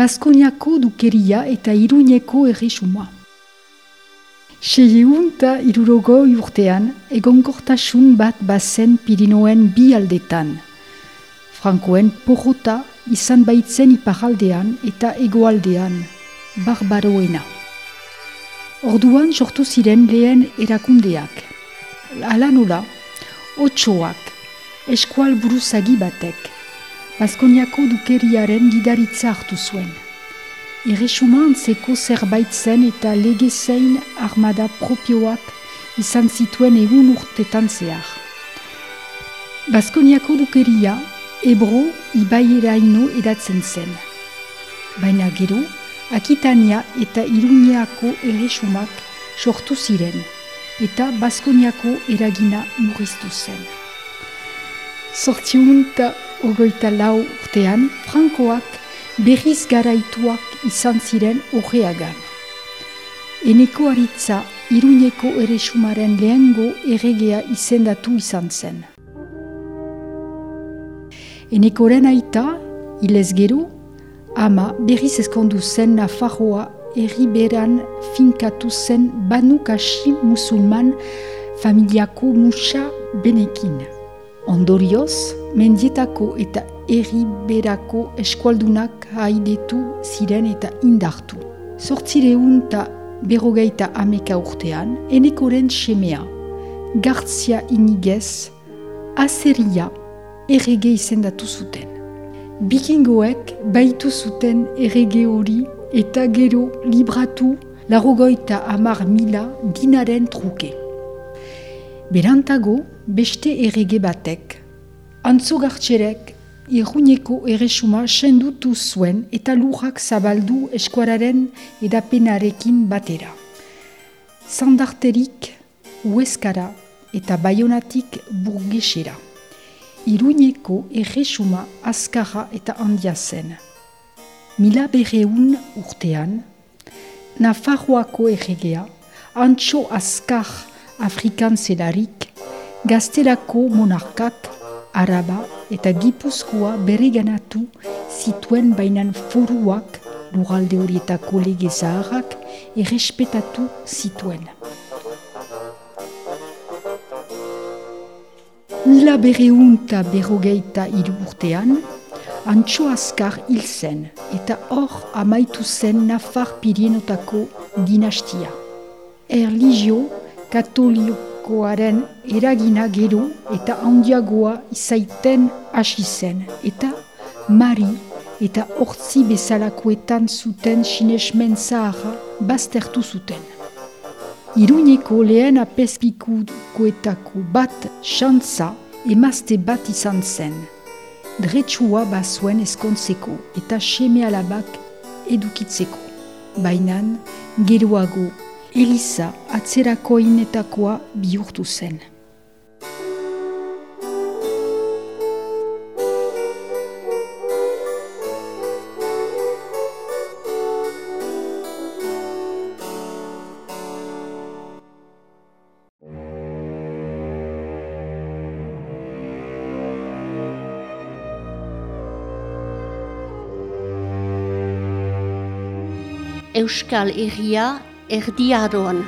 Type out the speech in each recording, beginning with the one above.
Baskoniako dukeria eta iruñeko erresuma. Seieun eta irurogoi urtean, egonkortasun bat bazen Pirinoen bi aldetan. Frankoen porrota izan baitzen iparaldean eta egoaldean, barbaroena. Orduan sortu ziren lehen erakundeak. Ala nola, otxoak, eskual buruzagi batek, Baskoniako dukeriaren gidaritza hartu zuen. Erresuma antzeko zerbait zen eta lege zein armada propioak izan zituen egun urtetan zehar. Baskoniako dukeria Ebro ibaieraino edatzen zen. Baina gero, Akitania eta Iruñeako erresumak sortu ziren eta Baskoniako eragina murriztu zen. Sortziun eta ogoita lau urtean, Frankoak berriz garaituak izan ziren horreagan. Eneko aritza Iruñeko erresumaren lehengo erregea izendatu izan zen. Enekoren aita, hilez gero, ama berriz eskondu zen Nafarroa erriberan finkatu zen banukasi musulman familiako musa benekin. Ondorioz, mendietako eta erriberako eskualdunak haidetu ziren eta indartu. Zortzireun eta berrogeita ameka urtean, enekoren semea, gartzia inigez, azeria errege izendatu zuten. Bikingoek baitu zuten errege hori eta gero libratu larogoita amar mila dinaren truke. Berantago, beste errege batek, antzogartxerek irruñeko erresuma sendutu zuen eta lurrak zabaldu eskuararen edapenarekin batera. Zandarterik, ueskara eta baionatik burgesera. Iruñeko erresuma azkarra eta handia zen. Mila berreun urtean, Nafarroako erregea, antxo azkar Afrikan zelarik, gaztelako monarkak, araba eta gipuzkoa bereganatu zituen bainan foruak luralde horietako lege zaharrak errespetatu zituen. Mila berreun eta berrogeita hiru urtean, antxo azkar hil zen eta hor amaitu zen Nafar Pirienotako dinastia. Erligio katolikoaren eragina gero eta handiagoa izaiten hasi zen eta Mari eta hortzi bezalakoetan zuten sinesmen zaharra baztertu zuten. Iruñeko lehen apespikukoetako bat xantza emazte bat izan zen. Dretsua bazuen eskontzeko eta seme alabak edukitzeko. Bainan, geroago, Elisa atzerakoinetakoa bihurtu zen. Euskal Herria erdiaroan.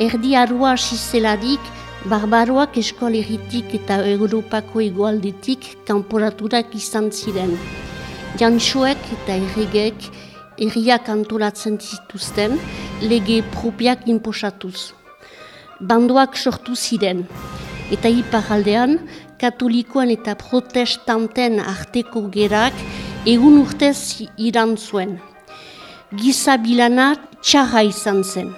Erdiaroa zizeladik, barbaroak eskoal herritik eta Europako egoaldetik kanporaturak izan ziren. Jantxoek eta erregek herriak antolatzen zituzten, lege propiak inposatuz. Bandoak sortu ziren, eta iparaldean, katolikoan eta protestanten arteko gerak egun urtez iran zuen gizabilana txarra izan zen.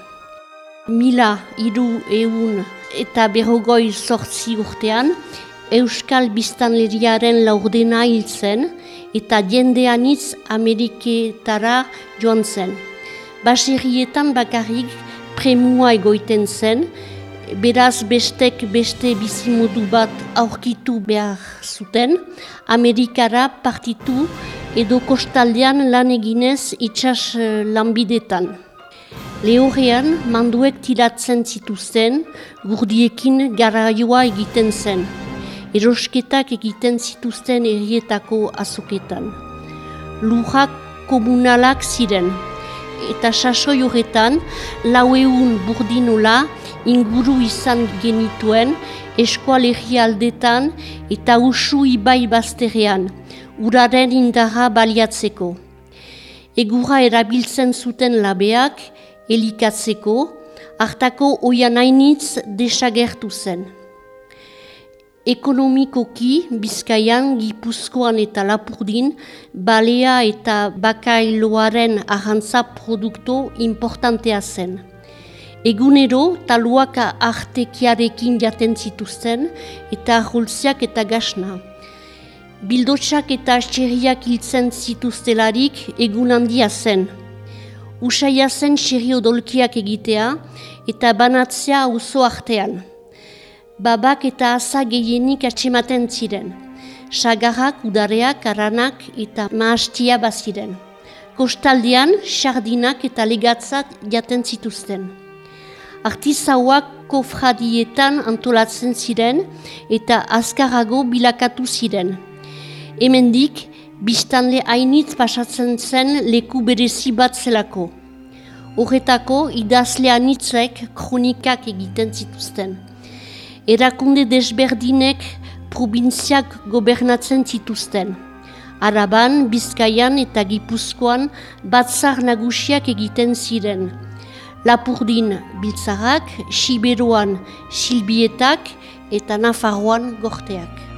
Mila iru eun eta berrogoi sortzi urtean, Euskal Biztanleriaren laurdena hil zen eta jendeanitz Ameriketara joan zen. Baserrietan bakarrik premua egoiten zen, beraz bestek beste bizimodu bat aurkitu behar zuten, Amerikara partitu edo kostaldean lan eginez itxas eh, lanbidetan. Lehorrean, manduek tilatzen zituzten, gurdiekin garaioa egiten zen. Erosketak egiten zituzten errietako azoketan. Lujak komunalak ziren. Eta sasoi horretan, lau egun burdinula inguru izan genituen eskualegi aldetan eta usu ibai bazterrean, uraren indarra baliatzeko. Egura erabiltzen zuten labeak, elikatzeko, hartako oian hainitz desagertu zen. Ekonomikoki, Bizkaian, Gipuzkoan eta Lapurdin, balea eta bakailoaren ahantza produkto importantea zen. Egunero, taluak artekiarekin jaten zituzten eta aholtziak eta gasna. Bildotsak eta txerriak hiltzen zituztelarik egun handia zen. Usaia zen txerri odolkiak egitea eta banatzea auzo artean babak eta asa gehienik atxematen ziren. Sagarrak, udareak, aranak eta maastia baziren. Kostaldean, sardinak eta legatzat jaten zituzten. Artizauak kofradietan antolatzen ziren eta azkarago bilakatu ziren. Hemendik, biztanle hainitz pasatzen zen leku berezi bat zelako. Horretako idazle anitzek kronikak egiten zituzten erakunde desberdinek probintziak gobernatzen zituzten. Araban, Bizkaian eta Gipuzkoan batzar nagusiak egiten ziren. Lapurdin biltzarak, Siberuan silbietak eta Nafarroan gorteak.